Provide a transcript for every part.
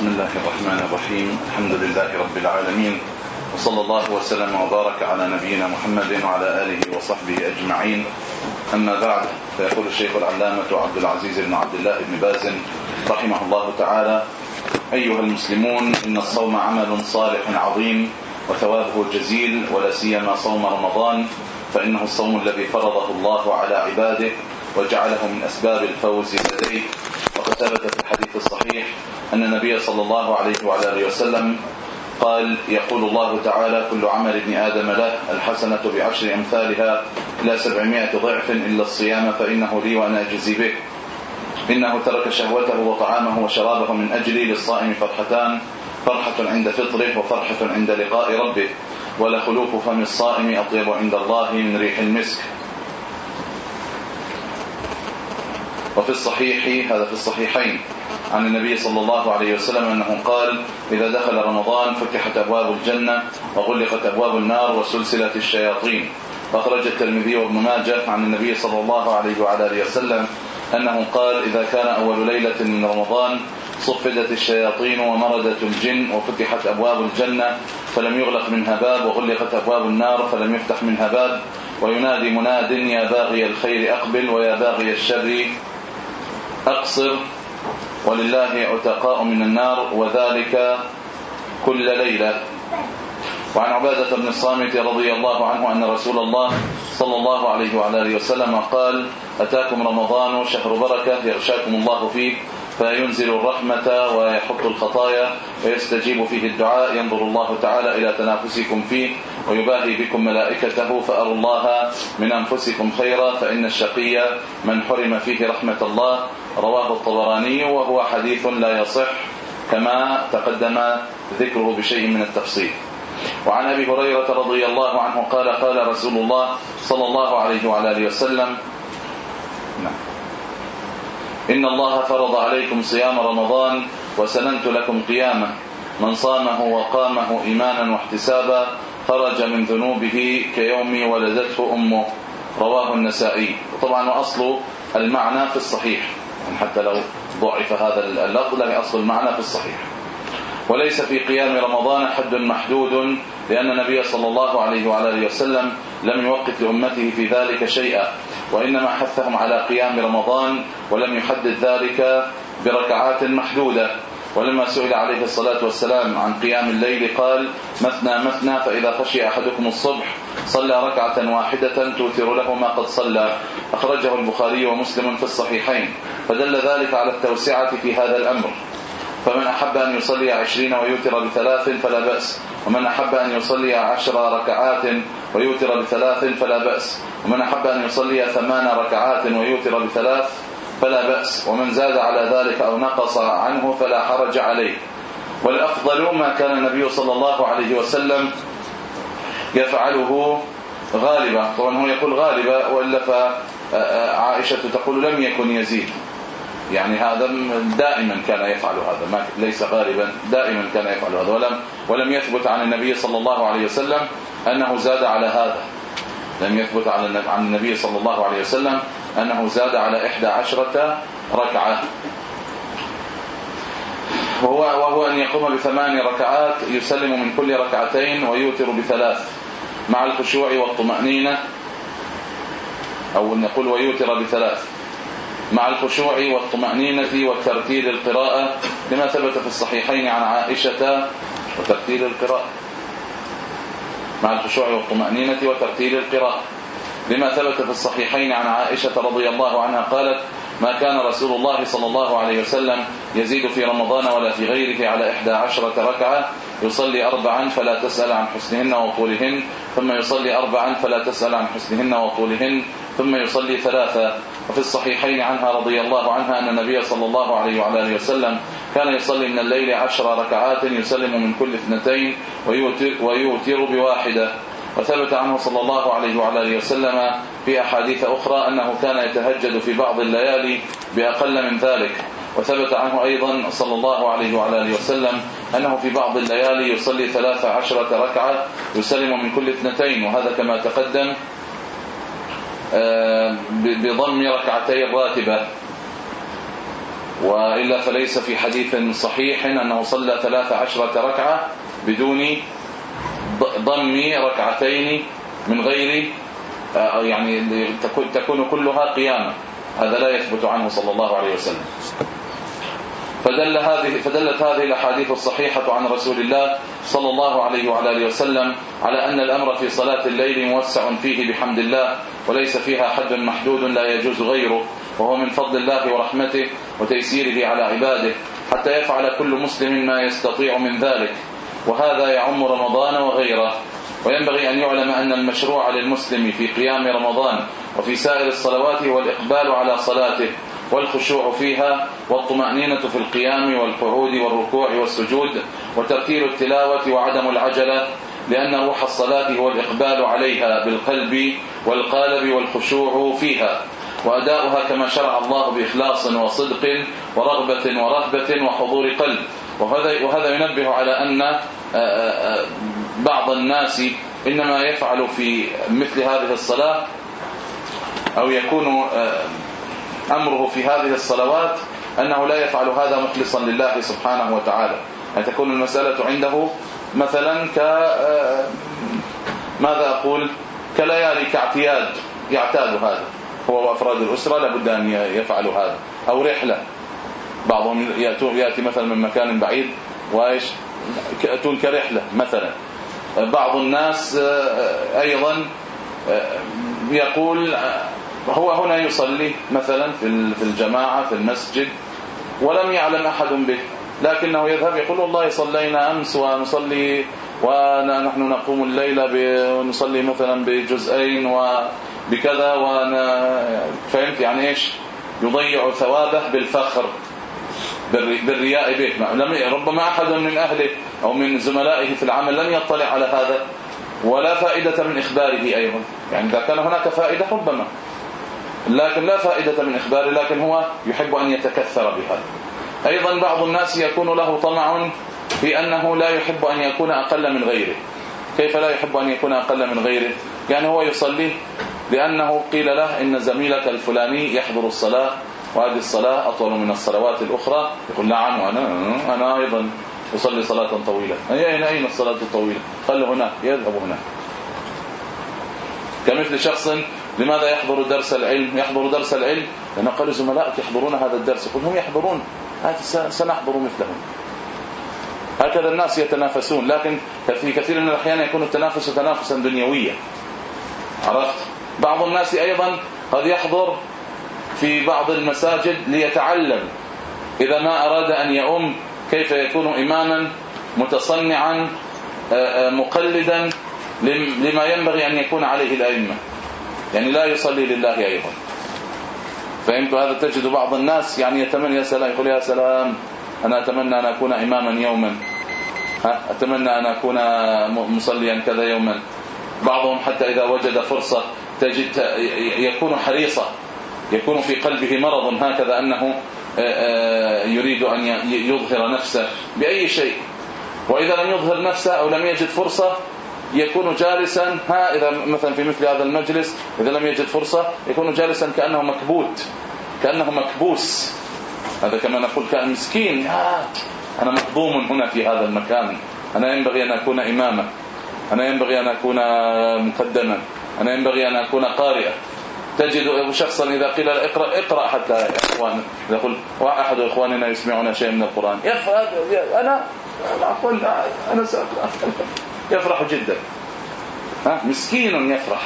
بسم الله الرحمن الرحيم. الحمد لله رب العالمين. وصلى الله وسلم وبارك على نبينا محمد وعلى آله وصحبه أجمعين. أما بعد فيقول الشيخ العلامة عبد العزيز بن عبد الله بن باز رحمه الله تعالى أيها المسلمون إن الصوم عمل صالح عظيم وثوابه جزيل ولا سيما صوم رمضان فإنه الصوم الذي فرضه الله على عباده وجعله من أسباب الفوز لديه. ثبت في الحديث الصحيح أن النبي صلى الله عليه وعلى آله وسلم قال يقول الله تعالى كل عمل ابن آدم له الحسنة بعشر أمثالها إلى سبعمائة ضعف إلا الصيام فإنه لي وأنا أجزي به. إنه ترك شهوته وطعامه وشرابه من أجلي للصائم فرحتان فرحة عند فطره وفرحة عند لقاء ربه ولخلوف فم الصائم أطيب عند الله من ريح المسك. وفي الصحيح هذا في الصحيحين. عن النبي صلى الله عليه وسلم أنه قال إذا دخل رمضان فتحت أبواب الجنة وغلقت أبواب النار وسلسلة الشياطين. أخرج الترمذي وابن ماجه عن النبي صلى الله عليه وعلى آله وسلم أنه قال إذا كان أول ليلة من رمضان صفدت الشياطين ومردت الجن وفتحت أبواب الجنة فلم يغلق منها باب وغلقت أبواب النار فلم يفتح منها باب. وينادي مناد يا باغي الخير أقبل ويا باغي الشر أقصر ولله عتقاء من النار وذلك كل ليلة. وعن عبادة بن الصامت رضي الله عنه أن رسول الله صلى الله عليه وعلى آله وسلم قال أتاكم رمضان شهر بركة يغشاكم الله فيه فينزل الرحمة ويحط الخطايا ويستجيب فيه الدعاء ينظر الله تعالى إلى تنافسكم فيه ويباهي بكم ملائكته فأروا الله من أنفسكم خيرا فإن الشقي من حرم فيه رحمة الله رواه الطبراني وهو حديث لا يصح كما تقدم ذكره بشيء من التفصيل. وعن أبي هريرة رضي الله عنه قال قال رسول الله صلى الله عليه وعلى آله وسلم نعم. إن الله فرض عليكم صيام رمضان وسننت لكم قيامه من صامه وقامه إيمانا واحتسابا خرج من ذنوبه كيوم ولدته أمه. رواه النسائي. طبعا وأصل المعنى في الصحيح. يعني حتى لو ضعف هذا اللفظ لكن اصل المعنى في الصحيح. وليس في قيام رمضان حد محدود لأن النبي صلى الله عليه وعلى آله وسلم لم يوقت لأمته في ذلك شيئا وإنما حثهم على قيام رمضان ولم يحدد ذلك بركعات محدودة. ولما سئل عليه الصلاة والسلام عن قيام الليل قال مثنى مثنى فإذا خشي أحدكم الصبح صلى ركعة واحدة توتر له ما قد صلى. أخرجه البخاري ومسلم في الصحيحين. فدل ذلك على التوسعة في هذا الأمر. فمن أحب أن يصلي عشرين ويوتر بثلاث فلا بأس. ومن أحب أن يصلي عشر ركعات ويوتر بثلاث فلا بأس. ومن أحب أن يصلي ثمان ركعات ويوتر بثلاث فلا بأس ومن زاد على ذلك أو نقص عنه فلا حرج عليه. والأفضل ما كان النبي صلى الله عليه وسلم يفعله غالبا. طبعا هو يقول غالبا وإلا فعائشة تقول لم يكن يزيد. يعني هذا دائما كان يفعل هذا ما ليس غالبا دائما كان يفعل هذا. ولم ولم يثبت عن النبي صلى الله عليه وسلم أنه زاد على هذا. لم يثبت عن النبي صلى الله عليه وسلم أنه زاد على 11 ركعة. وهو وهو أن يقوم بثمان ركعات يسلم من كل ركعتين ويوتر بثلاث مع الخشوع والطمأنينة أو نقول ويوتر بثلاث مع الخشوع والطمأنينة وترتيل القراءة لما ثبت في الصحيحين عن عائشة وترتيل القراءة مع الخشوع والطمأنينة وترتيل القراءة. لما ثبت في الصحيحين عن عائشة رضي الله عنها قالت ما كان رسول الله صلى الله عليه وسلم يزيد في رمضان ولا في غيره على 11 ركعة. يصلي اربعا فلا تسأل عن حسنهن وطولهن ثم يصلي اربعا فلا تسأل عن حسنهن وطولهن ثم يصلي ثلاثا وفي الصحيحين عنها رضي الله عنها أن النبي صلى الله عليه وعلى آله وسلم كان يصلي من الليل عشر ركعات يسلم من كل اثنتين ويوتر, بواحدة. وثبت عنه صلى الله عليه وعلى آله وسلم في أحاديث أخرى أنه كان يتهجد في بعض الليالي بأقل من ذلك. وثبت عنه أيضا صلى الله عليه وعلى آله وسلم أنه في بعض الليالي يصلي 13 ركعة يسلم من كل اثنتين وهذا كما تقدم آه، بضم ركعتي الراتبة. وإلا فليس في حديث صحيح أنه صلى ثلاث عشرة ركعة بدون ضم ركعتين من غير آه، يعني تكون كلها قياما هذا لا يثبت عنه صلى الله عليه وسلم. فدل هذه فدلت هذه الأحاديث الصحيحة عن رسول الله صلى الله عليه وعلى آله وسلم على أن الأمر في صلاة الليل موسع فيه بحمد الله وليس فيها حد محدود لا يجوز غيره وهو من فضل الله ورحمته وتيسيره على عباده حتى يفعل كل مسلم ما يستطيع من ذلك. وهذا يعم رمضان وغيره. وينبغي أن يعلم أن المشروع للمسلم في قيام رمضان وفي سائر الصلوات هو الإقبال على صلاته والخشوع فيها والطمأنينة في القيام والقعود والركوع والسجود وترتيل التلاوة وعدم العجلة لأن روح الصلاة هو الإقبال عليها بالقلب والقالب والخشوع فيها. وأداؤها كما شرع الله بإخلاص وصدق ورغبة ورهبة وحضور قلب. وهذا وهذا ينبه على أن آه، آه، آه، بعض الناس إنما يفعل في مثل هذه الصلاة أو يكون أمره في هذه الصلوات أنه لا يفعل هذا مخلصا لله سبحانه وتعالى. أن تكون المسألة عنده مثلا ك ماذا أقول؟ كليالي كاعتياد يعتاد هذا. هو وأفراد الأسرة لابد أن يفعلوا هذا. أو رحلة. بعضهم يأتي مثلا من مكان بعيد وإيش؟ يأتون كرحلة مثلا. بعض الناس آه، أيضا آه، يقول آه، هو هنا يصلي مثلا في الجماعة في المسجد ولم يعلم أحد به لكنه يذهب يقول والله صلينا أمس ونصلي ونحن نقوم الليلة ونصلي مثلا بجزئين وبكذا وأنا فهمت؟ يعني إيش؟ يضيع ثوابه بالفخر. بالرياء به. لم ربما أحد من أهله أو من زملائه في العمل لم يطلع على هذا. ولا فائدة من إخباره أيضا. يعني إذا كان هناك فائدة ربما. لكن لا فائدة من إخباره لكن هو يحب أن يتكثر بهذا أيضا بعض الناس يكون له طمع في أنه لا يحب أن يكون أقل من غيره. كيف لا يحب أن يكون أقل من غيره؟ يعني هو يصلي لأنه قيل له إن زميلك الفلاني يحضر الصلاة وهذه الصلاة أطول من الصلوات الأخرى. يقول نعم وأنا أنا أيضا أصلي صلاة طويلة. أين أين الصلاة الطويلة؟ قال هناك يذهب هناك. كمثل شخص لماذا يحضر درس العلم؟ يحضر درس العلم؟ لأنه قال زملائك يحضرون هذا الدرس. يقول هم يحضرون. سنحضر مثلهم. هكذا الناس يتنافسون. لكن في كثير من الأحيان يكون التنافس تنافسا دنيويا. عرفت؟ بعض الناس أيضا قد يحضر في بعض المساجد ليتعلم. إذا ما أراد أن يؤم كيف يكون إماما متصنعا مقلدا لما ينبغي أن يكون عليه الأئمة. يعني لا يصلي لله أيضا. فهمت؟ هذا تجد بعض الناس يعني يتمنى يا سلام يقول يا سلام أنا أتمنى أن أكون إماما يوما. أتمنى أن أكون مصليا كذا يوما. بعضهم حتى إذا وجد فرصة تجد يكون حريصا. يكون في قلبه مرض هكذا أنه يريد أن يظهر نفسه بأي شيء. وإذا لم يظهر نفسه أو لم يجد فرصة يكون جالسا ها إذا مثلا في مثل هذا المجلس إذا لم يجد فرصة يكون جالسا كأنه مكبوت كأنه مكبوس. هذا كما نقول كأن مسكين آه أنا مظلوم هنا في هذا المكان. أنا ينبغي أن أكون اماما. أنا ينبغي أن أكون مقدما. أنا ينبغي أن أكون قارئا. تجد شخصا إذا قيل له اقرأ اقرأ حتى يا إخوان. يقول واحد إخواننا يسمعون شيء من القرآن. أنا أقول أنا سأقرأ. يفرح جدا. ها مسكين يفرح.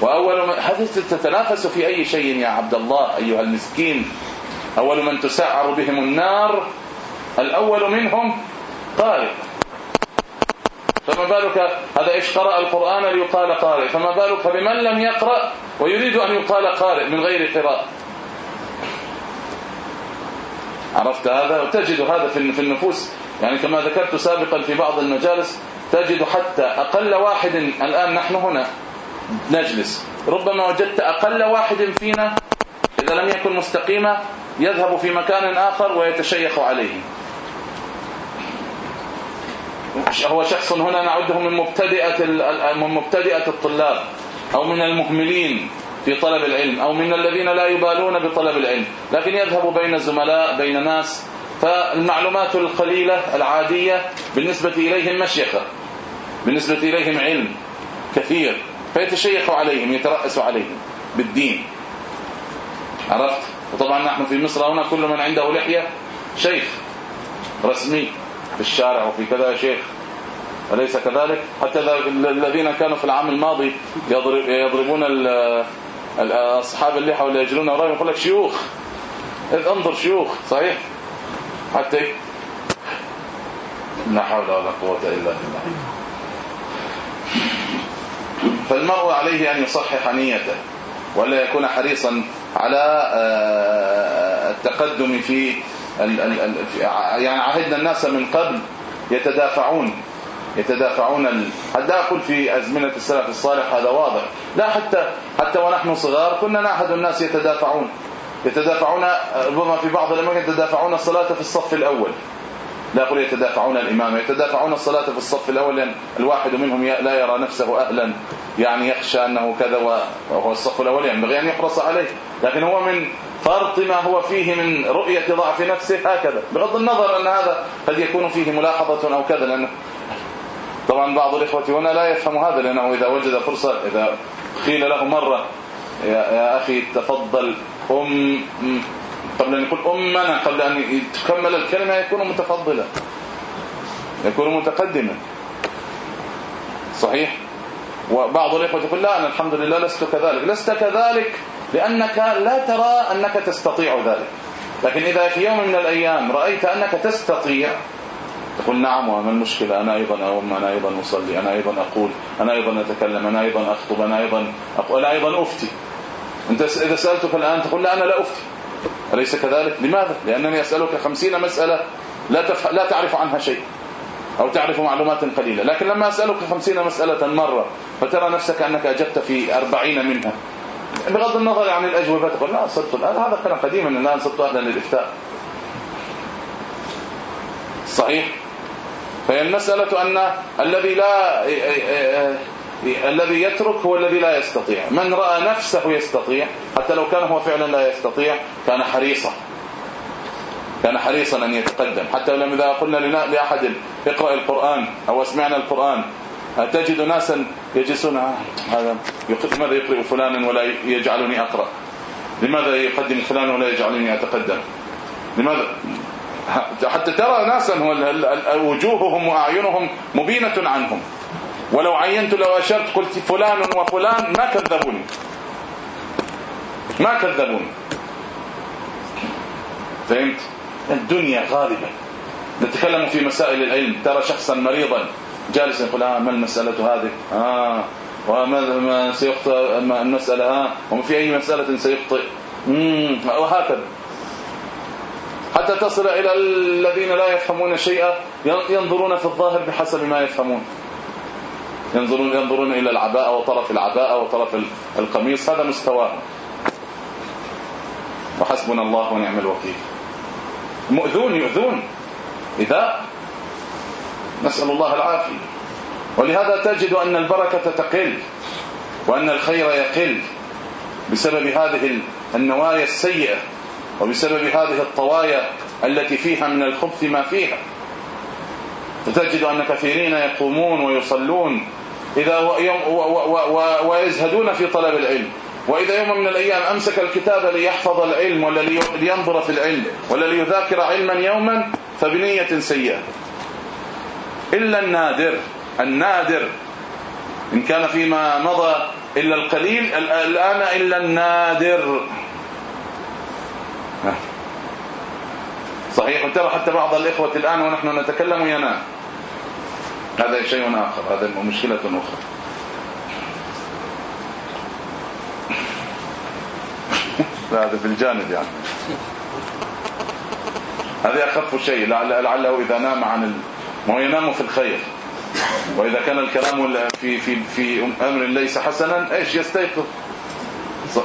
وأول هذه تتنافس في أي شيء يا عبد الله أيها المسكين. أول من تسعر بهم النار الأول منهم قارئ فما بالك هذا إيش قرأ القرآن ليقال قارئ؟ فما بالك بمن لم يقرأ ويريد أن يقال قارئ من غير قراءة؟ عرفت هذا؟ وتجد هذا في النفوس. يعني كما ذكرت سابقا في بعض المجالس تجد حتى أقل واحد الآن نحن هنا نجلس. ربما وجدت أقل واحد فينا إذا لم يكن مستقيما يذهب في مكان آخر ويتشيخ عليه. هو شخص هنا نعده من مبتدئة من مبتدئة الطلاب أو من المهملين في طلب العلم أو من الذين لا يبالون بطلب العلم. لكن يذهب بين الزملاء بين ناس فالمعلومات القليلة العادية بالنسبة إليهم مشيخة بالنسبة إليهم علم كثير فيتشيخ عليهم يترأس عليهم بالدين. عرفت؟ وطبعا نحن في مصر هنا كل من عنده لحية شيخ رسمي. في الشارع وفي كذا شيخ. أليس كذلك؟ حتى الذين كانوا في العام الماضي يضربون اصحاب اللحى واللي يجرون وراهم يقول لك شيوخ. انظر شيوخ. صحيح؟ حتى لا حول ولا قوة إلا بالله. فالمرء عليه أن يصحح نيته ولا يكون حريصا على آه، التقدم في يعني عهدنا الناس من قبل يتدافعون يتدافعون حتى لا أقول في أزمنة السلف الصالح هذا واضح لا حتى حتى ونحن صغار كنا نعهد الناس يتدافعون يتدافعون ربما في بعض الأماكن يتدافعون الصلاة في الصف الأول لا أقول يتدافعون الإمام يتدافعون الصلاة في الصف الأول لأن الواحد منهم لا يرى نفسه أهلا يعني يخشى أنه كذا وهو الصف الأول ينبغي أن يحرص عليه لكن هو من فرط ما هو فيه من رؤية ضعف نفسه هكذا. بغض النظر أن هذا قد يكون فيه ملاحظة أو كذا لأنه طبعا بعض الإخوة هنا لا يفهم هذا لأنه إذا وجد فرصة إذا قيل له مرة يا, يا أخي تفضل قم قبل أن يقول أمنا قبل أن تكمل الكلمة يكون متفضلا يكون متقدما. صحيح؟ وبعض الإخوة يقول لا أنا الحمد لله لست كذلك. لست كذلك لأنك لا ترى أنك تستطيع ذلك. لكن إذا في يوم من الأيام رأيت أنك تستطيع تقول نعم وما المشكلة؟ أنا أيضا اؤم أنا أيضا أصلي أنا أيضا أقول أنا أيضا أتكلم أنا أيضا أخطب أنا أيضا أقول أنا أيضا أفتي. أنت إذا سألتك الآن تقول لا أنا لا أفتي. أليس كذلك؟ لماذا؟ لأنني أسألك خمسين مسألة لا, تف... لا تعرف عنها شيء أو تعرف معلومات قليلة. لكن لما أسألك خمسين مسألة مرة فترى نفسك أنك أجبت في أربعين منها. بغض النظر عن الأجوبة تقول لا صرت الآن هذا كان قديما الآن صرت أهلا للإفتاء. صحيح؟ فهي المسألة أن الذي لا الذي يترك هو الذي لا يستطيع. من رأى نفسه يستطيع حتى لو كان هو فعلا لا يستطيع كان حريصا. كان حريصا أن يتقدم. حتى لم إذا قلنا لأحد اقرأ القرآن أو اسمعنا القرآن تجد ناسا يجلسون هذا لماذا يقرئ فلانا ولا يجعلني أقرأ؟ لماذا يقدم فلان ولا يجعلني أتقدم؟ لماذا؟ حتى ترى ناسا وجوههم وأعينهم مبينة عنهم. ولو عينت لو أشرت قلت فلان وفلان ما كذبوني. ما كذبوني. فهمت؟ الدنيا غالبا. نتكلم في مسائل العلم. ترى شخصا مريضا. جالسا يقول آه ما المسألة هذه؟ آه وماذا ما سيخطئ المسألة ها وما في أي مسألة سيخطئ. وهكذا. حتى تصل إلى الذين لا يفهمون شيئا ينظرون في الظاهر بحسب ما يفهمون. ينظرون ينظرون إلى العباءة وطرف العباءة وطرف القميص هذا مستواهم. وحسبنا الله ونعم الوكيل. مؤذون يؤذون. إذا نسأل الله العافية. ولهذا تجد أن البركة تقل وأن الخير يقل بسبب هذه النوايا السيئة وبسبب هذه الطوايا التي فيها من الخبث ما فيها. فتجد أن كثيرين يقومون ويصلون إذا ويزهدون في طلب العلم. وإذا يوم من الأيام أمسك الكتاب ليحفظ العلم ولا لينظر في العلم ولا ليذاكر علما يوما فبنية سيئة. إلا النادر النادر. إن كان فيما مضى إلا القليل الآن إلا النادر. صحيح. ترى حتى بعض الإخوة الآن ونحن نتكلم ينام هذا شيء آخر هذا مشكلة أخرى. هذا في الجانب يعني. هذا أخف شيء لعله إذا نام عن. ما هو ينام في الخير. وإذا كان الكلام في في في أمر ليس حسنا إيش يستيقظ؟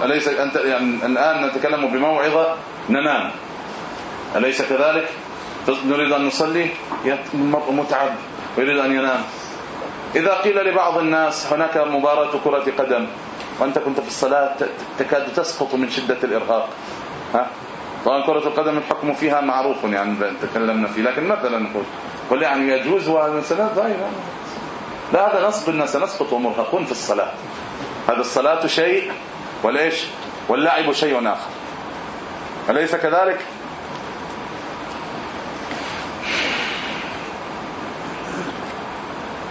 أليس انت يعني الآن نتكلم بموعظة ننام. أليس كذلك؟ نريد أن نصلي؟ متعب. ويريد أن ينام. إذا قيل لبعض الناس هناك مباراة كرة قدم وأنت كنت في الصلاة تكاد تسقط من شدة الإرهاق. ها؟ طبعا كرة القدم الحكم فيها معروف يعني تكلمنا فيه لكن مثلا نقول قل يعني يجوز ومثلا طيب لا هذا نصب الناس سنسقط ومرهقون في الصلاة. هذا الصلاة شيء وليش؟ واللعب شيء آخر. أليس كذلك؟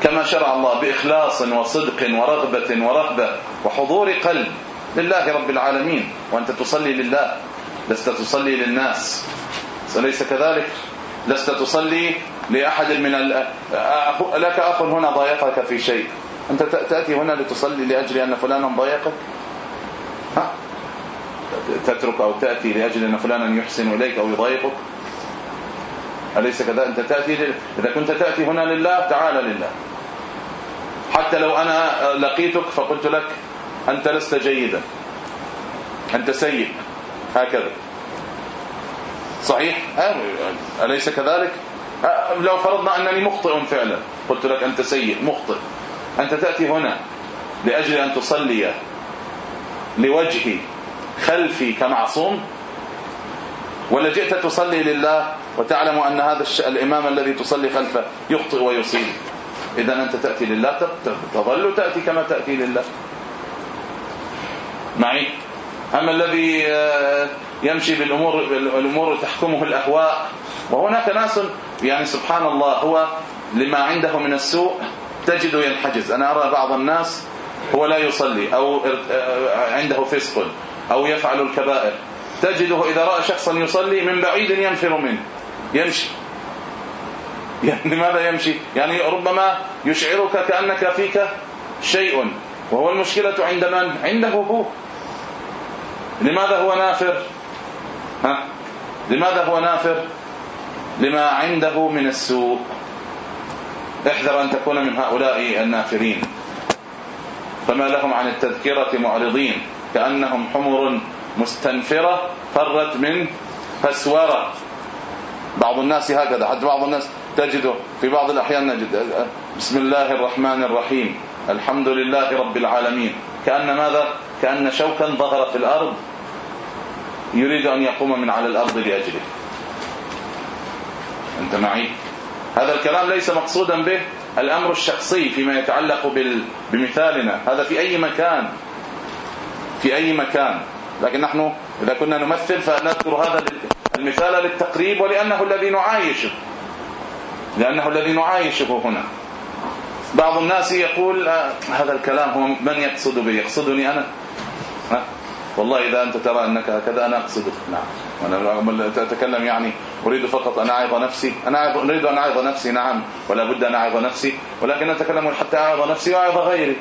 كما شرع الله بإخلاص وصدق ورغبة ورهبة وحضور قلب لله رب العالمين. وأنت تصلي لله لست تصلي للناس. أليس كذلك؟ لست تصلي لأحد من لك أخ هنا ضايقك في شيء. أنت تأتي هنا لتصلي لأجل أن فلانا ضايقك؟ ها؟ تترك أو تأتي لأجل أن فلانا يحسن إليك أو يضايقك؟ أليس كذا؟ أنت تأتي إذا كنت تأتي هنا لله تعال لله. حتى لو أنا لقيتك فقلت لك أنت لست جيدا. أنت سيء. هكذا. صحيح؟ أليس كذلك؟ لو فرضنا أنني مخطئ فعلا قلت لك أنت سيء مخطئ. أنت تأتي هنا لأجل أن تصلي لوجهي خلفي كمعصوم؟ ولا جئت تصلي لله وتعلم أن هذا الإمام الذي تصلي خلفه يخطئ ويصيب؟ إذا أنت تأتي لله تظل تأتي كما تأتي لله. معي؟ أما الذي آه، يمشي بالأمور الأمور تحكمه الأهواء وهناك ناس يعني سبحان الله هو لما عنده من السوء تجد ينحجز. أنا أرى بعض الناس هو لا يصلي أو آه، عنده فسق أو يفعل الكبائر. تجده إذا رأى شخصا يصلي من بعيد ينفر منه. يمشي. يعني لماذا يمشي؟ يعني ربما يشعرك كأنك فيك شيء. وهو المشكلة عند من؟ عنده هو. لماذا هو نافر؟ ها؟ لماذا هو نافر؟ لما عنده من السوء. احذر أن تكون من هؤلاء النافرين. فما لهم عن التذكرة معرضين. كأنهم حمر مستنفرة فرت من فسورة بعض الناس هكذا حتى بعض الناس تجده. في بعض الأحيان نجد بسم الله الرحمن الرحيم. الحمد لله رب العالمين. كأن ماذا؟ كأن شوكا ظهر في الأرض. يريد أن يقوم من على الأرض لأجله. أنت معي؟ هذا الكلام ليس مقصودا به الأمر الشخصي فيما يتعلق بمثالنا. هذا في أي مكان. في أي مكان. لكن نحن إذا كنا نمثل فنذكر هذا المثال للتقريب ولأنه الذي نعايشه. لأنه الذي نعايشه هنا. بعض الناس يقول آه هذا الكلام هو من يقصد به؟ يقصدني أنا؟ والله إذا أنت ترى أنك هكذا أنا أقصدك نعم. وأنا أتكلم يعني أريد فقط أن أعظ نفسي. أنا أريد أن أعظ نفسي. نعم. ولا بد أن أعظ نفسي. ولكن أتكلم حتى أعظ نفسي وأعظ غيري.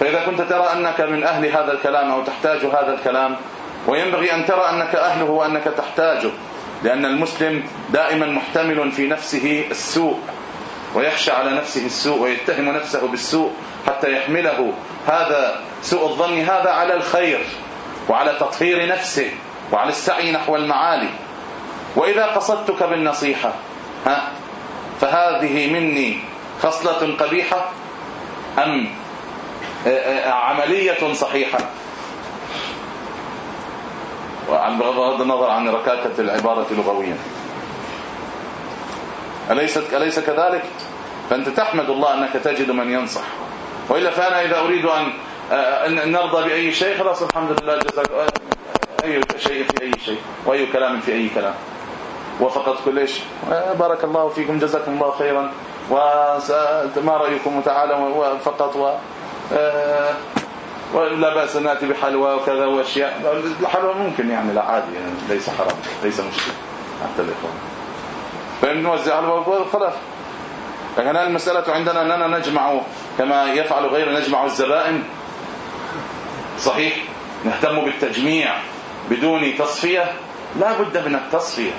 فإذا كنت ترى أنك من أهل هذا الكلام أو تحتاج هذا الكلام وينبغي أن ترى أنك أهله وأنك تحتاجه لأن المسلم دائما محتمل في نفسه السوء ويخشى على نفسه السوء ويتهم نفسه بالسوء حتى يحمله. هذا سوء الظن هذا على الخير. وعلى تطهير نفسه وعلى السعي نحو المعالي. وإذا قصدتك بالنصيحة ها فهذه مني خصلة قبيحة أم عملية صحيحة؟ بغض النظر عن ركاكة العبارة لغويا. أليست أليس كذلك؟ فأنت تحمد الله أنك تجد من ينصح. وإلا فأنا إذا أريد أن نرضى بأي شيء خلاص الحمد لله جزاك أي شيء في أي شيء وأي كلام في أي كلام. وفقط كل شيء بارك الله فيكم جزاكم الله خيرا. وما رأيكم تعالى فقط و آه، ولا بأس نأتي بحلوى وكذا وأشياء. الحلوى ممكن يعني لا عادي يعني ليس حرام ليس مشكلة. حتى الاخوان فنوزع حلوى خلاص. لكن المسألة عندنا أننا نجمع كما يفعل غير نجمع الزبائن. صحيح؟ نهتم بالتجميع بدون تصفية؟ لا بد من التصفية.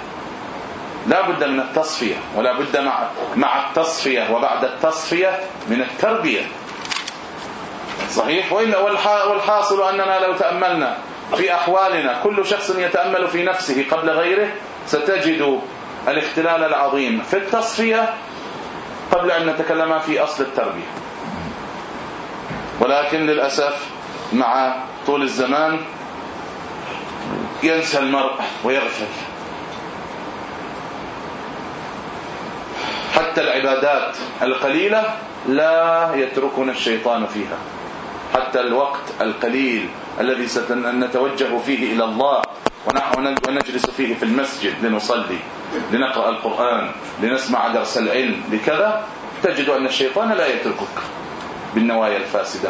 لا بد من التصفية ولا بد مع مع التصفية وبعد التصفية من التربية. صحيح؟ وإلا والحاصل أننا لو تأملنا في أحوالنا كل شخص يتأمل في نفسه قبل غيره ستجد الاختلال العظيم في التصفية قبل أن نتكلم في أصل التربية. ولكن للأسف مع طول الزمان ينسى المرء ويغفل. حتى العبادات القليلة لا يتركنا الشيطان فيها. حتى الوقت القليل الذي سنتوجه فيه إلى الله ونجلس فيه في المسجد لنصلي لنقرأ القرآن لنسمع درس العلم لكذا تجد أن الشيطان لا يتركك. بالنوايا الفاسدة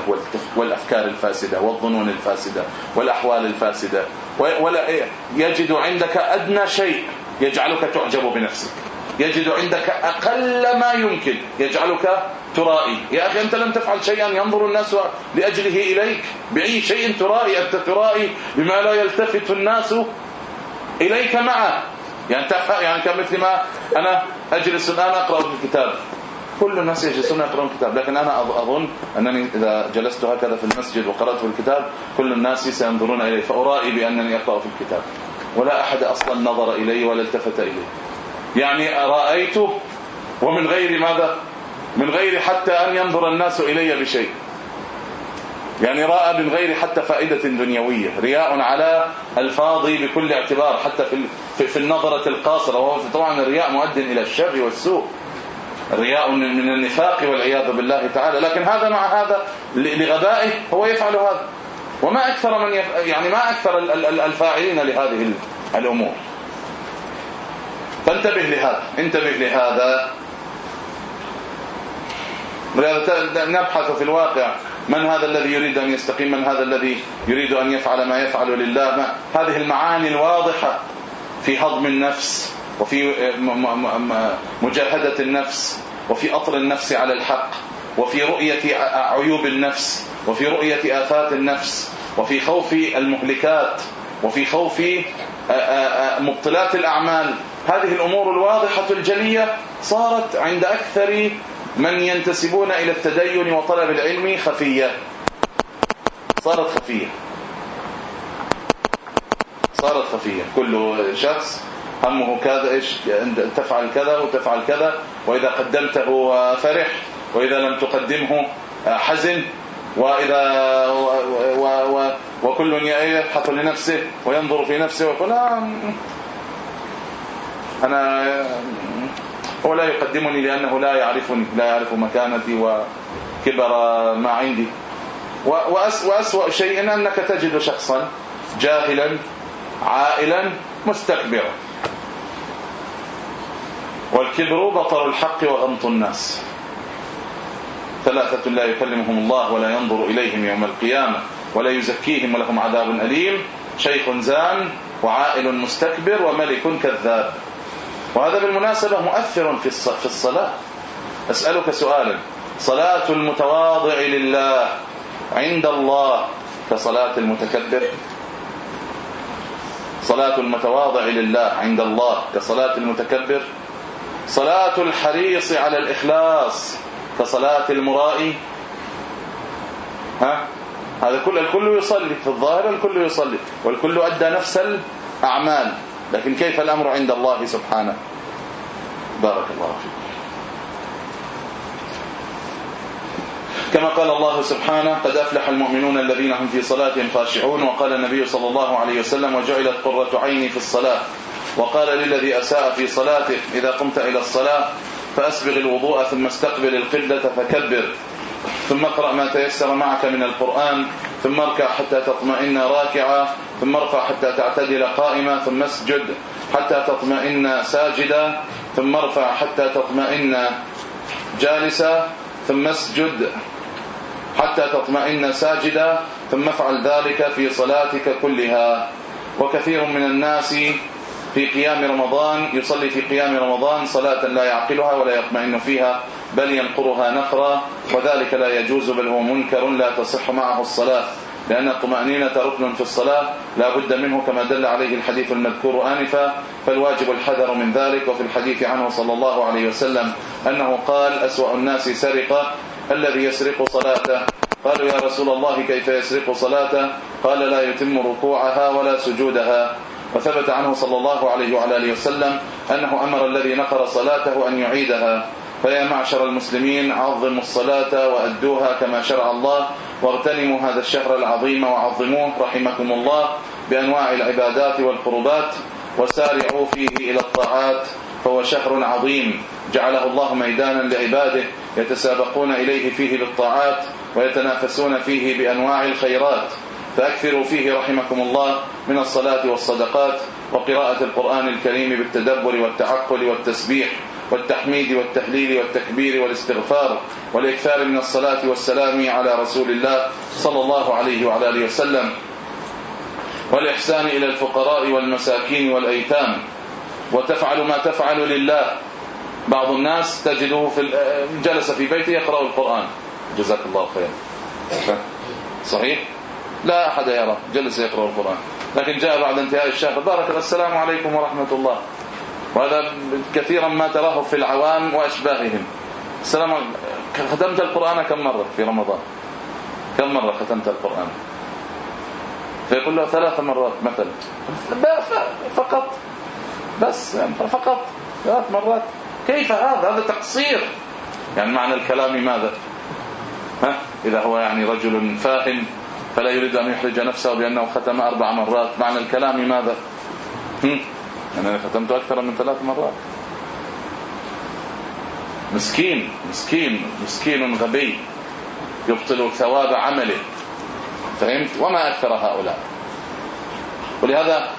والأفكار الفاسدة والظنون الفاسدة والأحوال الفاسدة. ولا يجد عندك أدنى شيء يجعلك تعجب بنفسك. يجد عندك أقل ما يمكن يجعلك ترائي. يا أخي أنت لم تفعل شيئا ينظر الناس لأجله إليك. بأي شيء ترائي؟ أنت ترائي بما لا يلتفت الناس إليك معه. يعني يعني كمثل ما أنا أجلس الآن أقرأ في الكتاب. كل الناس يجلسون يقرؤون الكتاب لكن أنا أظن أنني إذا جلست هكذا في المسجد وقرأت في الكتاب كل الناس سينظرون إلي فأرائي بأنني أقرأ في الكتاب. ولا أحد أصلا نظر إلي ولا التفت إلي. يعني رأيته ومن غير ماذا؟ من غير حتى أن ينظر الناس إلي بشيء. يعني رأى من غير حتى فائدة دنيوية. رياء على الفاضي بكل اعتبار حتى في في النظرة القاصرة. وهو طبعا الرياء مؤد إلى الشر والسوء. رياء من النفاق والعياذ بالله تعالى. لكن هذا مع هذا لغبائه هو يفعل هذا. وما أكثر من يف... يعني ما أكثر الفاعلين لهذه الأمور. فانتبه لهذا. انتبه لهذا. نبحث في الواقع. من هذا الذي يريد أن يستقيم؟ من هذا الذي يريد أن يفعل ما يفعل لله؟ ما هذه المعاني الواضحة في هضم النفس. وفي مجاهدة النفس وفي أطر النفس على الحق وفي رؤية عيوب النفس وفي رؤية آفات النفس وفي خوف المهلكات وفي خوف مبطلات الأعمال. هذه الأمور الواضحة الجلية صارت عند أكثر من ينتسبون إلى التدين وطلب العلم خفية. صارت خفية. صارت خفية. كل شخص همه كذا إيش؟ تفعل كذا وتفعل كذا وإذا قدمته فرح وإذا لم تقدمه حزن وإذا و و و وكل يبحث لنفسه وينظر في نفسه ويقول آه، أنا هو لا يقدمني لأنه لا يعرفني لا يعرف مكانتي وكبر ما عندي. وأسوأ شيء أنك تجد شخصا جاهلا عائلا مستكبرا. والكبر بطر الحق وغمط الناس. ثلاثة لا يكلمهم الله ولا ينظر إليهم يوم القيامة ولا يزكيهم ولهم عذاب أليم. شيخ زان وعائل مستكبر وملك كذاب. وهذا بالمناسبة مؤثر في في الصلاة. أسألك سؤالا. صلاة المتواضع لله عند الله كصلاة المتكبر؟ صلاة المتواضع لله عند الله كصلاة المتكبر؟ صلاة الحريص على الإخلاص كصلاة المرائي. ها؟ هذا كل الكل يصلي. في الظاهر الكل يصلي. والكل أدى نفس الأعمال. لكن كيف الأمر عند الله سبحانه؟ بارك الله فيك. كما قال الله سبحانه قد أفلح المؤمنون الذين هم في صلاتهم خاشعون وقال النبي صلى الله عليه وسلم وجعلت قرة عيني في الصلاة. وقال للذي أساء في صلاته إذا قمت إلى الصلاة فأسبغ الوضوء ثم استقبل القبلة فكبر ثم اقرأ ما تيسر معك من القرآن ثم اركع حتى تطمئن راكعا ثم ارفع حتى تعتدل قائما ثم اسجد حتى تطمئن ساجدا ثم ارفع حتى تطمئن جالسا ثم اسجد حتى تطمئن ساجدا ثم افعل ذلك في صلاتك كلها. وكثير من الناس في قيام رمضان يصلي في قيام رمضان صلاة لا يعقلها ولا يطمئن فيها بل ينقرها نقرا وذلك لا يجوز بل هو منكر لا تصح معه الصلاة. لأن الطمأنينة ركن في الصلاة لا بد منه كما دل عليه الحديث المذكور آنفا فالواجب الحذر من ذلك وفي الحديث عنه صلى الله عليه وسلم أنه قال أسوأ الناس سرقة الذي يسرق صلاته. قالوا يا رسول الله كيف يسرق صلاته؟ قال لا يتم ركوعها ولا سجودها. وثبت عنه صلى الله عليه وعلى آله وسلم أنه أمر الذي نقر صلاته أن يعيدها. فيا معشر المسلمين عظموا الصلاة وأدوها كما شرع الله واغتنموا هذا الشهر العظيم وعظموه رحمكم الله بأنواع العبادات والقربات وسارعوا فيه إلى الطاعات فهو شهر عظيم. جعله الله ميدانا لعباده يتسابقون إليه فيه بالطاعات ويتنافسون فيه بأنواع الخيرات. فأكثروا فيه رحمكم الله من الصلاة والصدقات وقراءة القرآن الكريم بالتدبر والتعقل والتسبيح والتحميد والتهليل والتكبير والاستغفار والإكثار من الصلاة والسلام على رسول الله صلى الله عليه وعلى آله وسلم والإحسان إلى الفقراء والمساكين والأيتام وتفعل ما تفعل لله. بعض الناس تجده في جلس في بيته يقرأ القرآن. جزاك الله خيرا. صحيح؟ لا أحد يرى جلس يقرأ القرآن. لكن جاء بعد انتهاء الشهر بارك السلام عليكم ورحمة الله. وهذا كثيرا ما تراه في العوام وأشباههم. السلام ختمت القرآن كم مرة في رمضان؟ كم مرة ختمت القرآن؟ فيقول له ثلاث مرات مثلا. فقط. بس فقط. ثلاث مرات. كيف هذا؟ هذا تقصير. يعني معنى الكلام ماذا؟ ها؟ إذا هو يعني رجل فاهم فلا يريد أن يحرج نفسه بأنه ختم أربع مرات. معنى الكلام ماذا؟ أنا ختمت أكثر من ثلاث مرات. مسكين مسكين مسكين غبي. يبطل ثواب عمله. فهمت؟ وما أكثر هؤلاء. ولهذا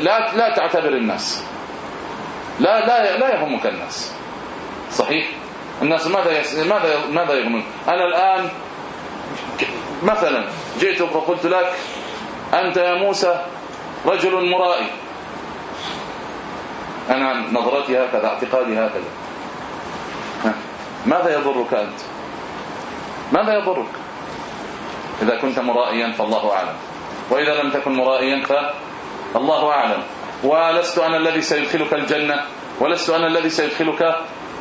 لا لا تعتبر الناس. لا لا لا يهمك الناس. صحيح؟ الناس ماذا ماذا ماذا يغنون؟ أنا الآن مثلا جئتك وقلت لك أنت يا موسى رجل مرائي. أنا نظرتي هكذا اعتقادي هكذا. ماذا يضرك أنت؟ ماذا يضرك؟ إذا كنت مرائيا فالله أعلم. وإذا لم تكن مرائيا فالله أعلم. ولست أنا الذي سيدخلك الجنة ولست أنا الذي سيدخلك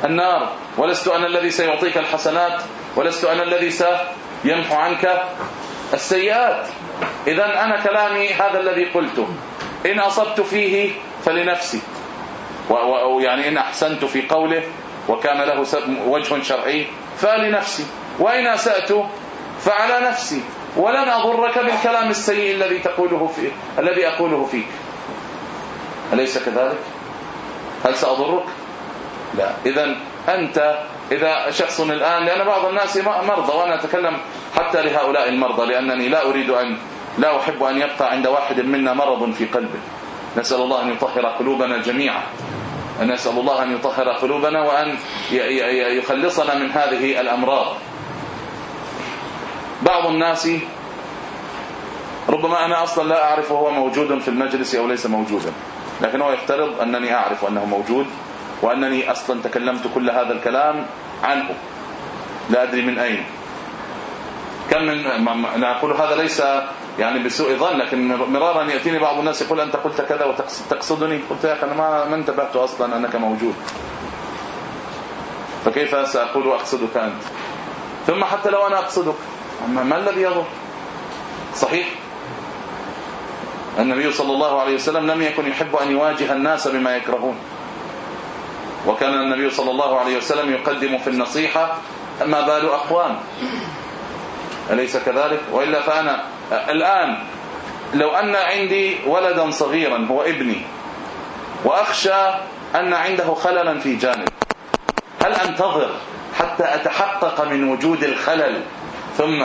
النار ولست أنا الذي سيعطيك الحسنات ولست أنا الذي سيمحو عنك السيئات. إذا أنا كلامي هذا الذي قلته. إن أصبت فيه فلنفسي. ويعني إن أحسنت في قوله وكان له وجه شرعي فلنفسي. وإن أسأت فعلى نفسي. ولن أضرك بالكلام السيء الذي تقوله فيه الذي أقوله فيك. أليس كذلك؟ هل سأضرك؟ لا. إذا أنت إذا شخص الآن لأن بعض الناس مرضى وأنا أتكلم حتى لهؤلاء المرضى لأنني لا أريد أن لا أحب أن يبقى عند واحد منا مرض في قلبه. نسأل الله أن يطهر قلوبنا جميعا. نسأل الله أن يطهر قلوبنا وأن يخلصنا من هذه الأمراض. بعض الناس ربما أنا أصلا لا أعرف هو موجود في المجلس أو ليس موجودا. لكن هو يفترض أنني أعرف أنه موجود. وأنني أصلا تكلمت كل هذا الكلام عنه. لا أدري من أين. كم من أنا أقول هذا ليس يعني بسوء ظن لكن مرارا يأتيني بعض الناس يقول أنت قلت كذا وتقصدني قلت يا أخي أنا ما انتبهت أصلا أنك موجود. فكيف سأقول أقصدك أنت؟ ثم حتى لو أنا أقصدك ما الذي يضر؟ صحيح. النبي صلى الله عليه وسلم لم يكن يحب أن يواجه الناس بما يكرهون. وكان النبي صلى الله عليه وسلم يقدم في النصيحة ما بال أقوام. أليس كذلك؟ وإلا فأنا الآن لو أن عندي ولدا صغيرا هو ابني وأخشى أن عنده خللا في جانب هل أنتظر حتى أتحقق من وجود الخلل؟ ثم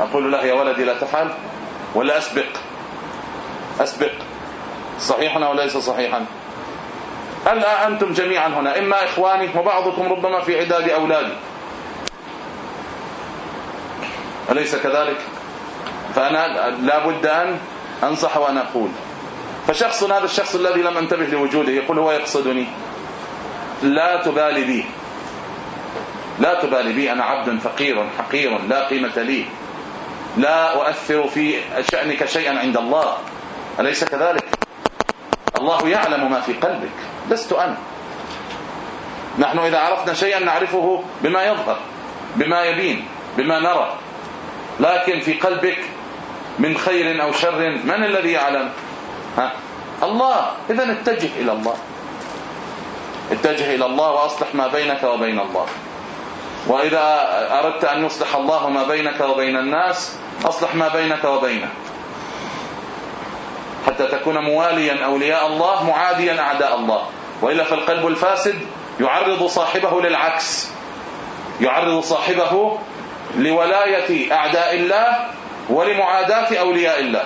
أقول له يا ولدي لا تفعل ولا أسبق أسبق صحيحا أو ليس صحيحا؟ الآن أنتم جميعا هنا إما إخواني وبعضكم ربما في عداد أولادي. أليس كذلك؟ فأنا لابد أن أنصح وأن أقول. فشخص هذا الشخص الذي لم أنتبه لوجوده يقول هو يقصدني لا تبالي بي. لا تبالي بي أنا عبد فقير حقير لا قيمة لي. لا أؤثر في شأنك شيئا عند الله. أليس كذلك؟ الله يعلم ما في قلبك. لست أنا. نحن إذا عرفنا شيئا نعرفه بما يظهر بما يبين بما نرى. لكن في قلبك من خير أو شر من الذي يعلم؟ ها؟ الله. اذا اتجه إلى الله. اتجه إلى الله وأصلح ما بينك وبين الله. وإذا أردت أن يصلح الله ما بينك وبين الناس أصلح ما بينك وبينه. حتى تكون مواليا أولياء الله معاديا أعداء الله. وإلا فالقلب الفاسد يعرض صاحبه للعكس. يعرض صاحبه لولاية أعداء الله ولمعاداة أولياء الله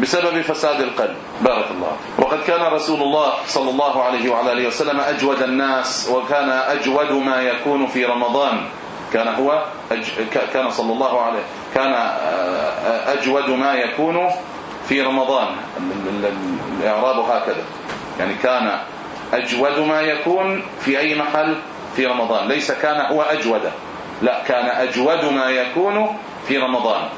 بسبب فساد القلب. بارك الله وقد كان رسول الله صلى الله عليه وعلى آله وسلم أجود الناس وكان أجود ما يكون في رمضان. كان هو أج... كان صلى الله عليه كان أجود ما يكون في رمضان. الإعراب هكذا. يعني كان أجود ما يكون في أي محل في رمضان. ليس كان هو أجود. لا كان أجود ما يكون في رمضان.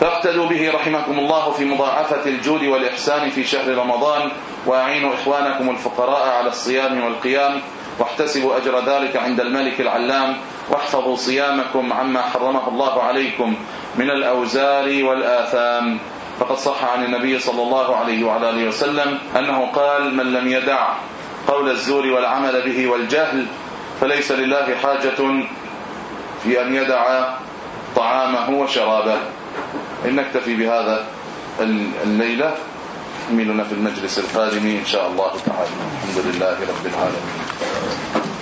فاقتدوا به رحمكم الله في مضاعفة الجود والإحسان في شهر رمضان وأعينوا إخوانكم الفقراء على الصيام والقيام واحتسبوا أجر ذلك عند الملك العلام واحفظوا صيامكم عما حرمه الله عليكم من الأوزار والآثام. فقد صح عن النبي صلى الله عليه وعلى آله وسلم أنه قال من لم يدع قول الزور والعمل به والجهل فليس لله حاجة في أن يدع طعامه وشرابه. نكتفي بهذا الليلة. نكملنا في المجلس القادم إن شاء الله تعالى. الحمد لله رب العالمين.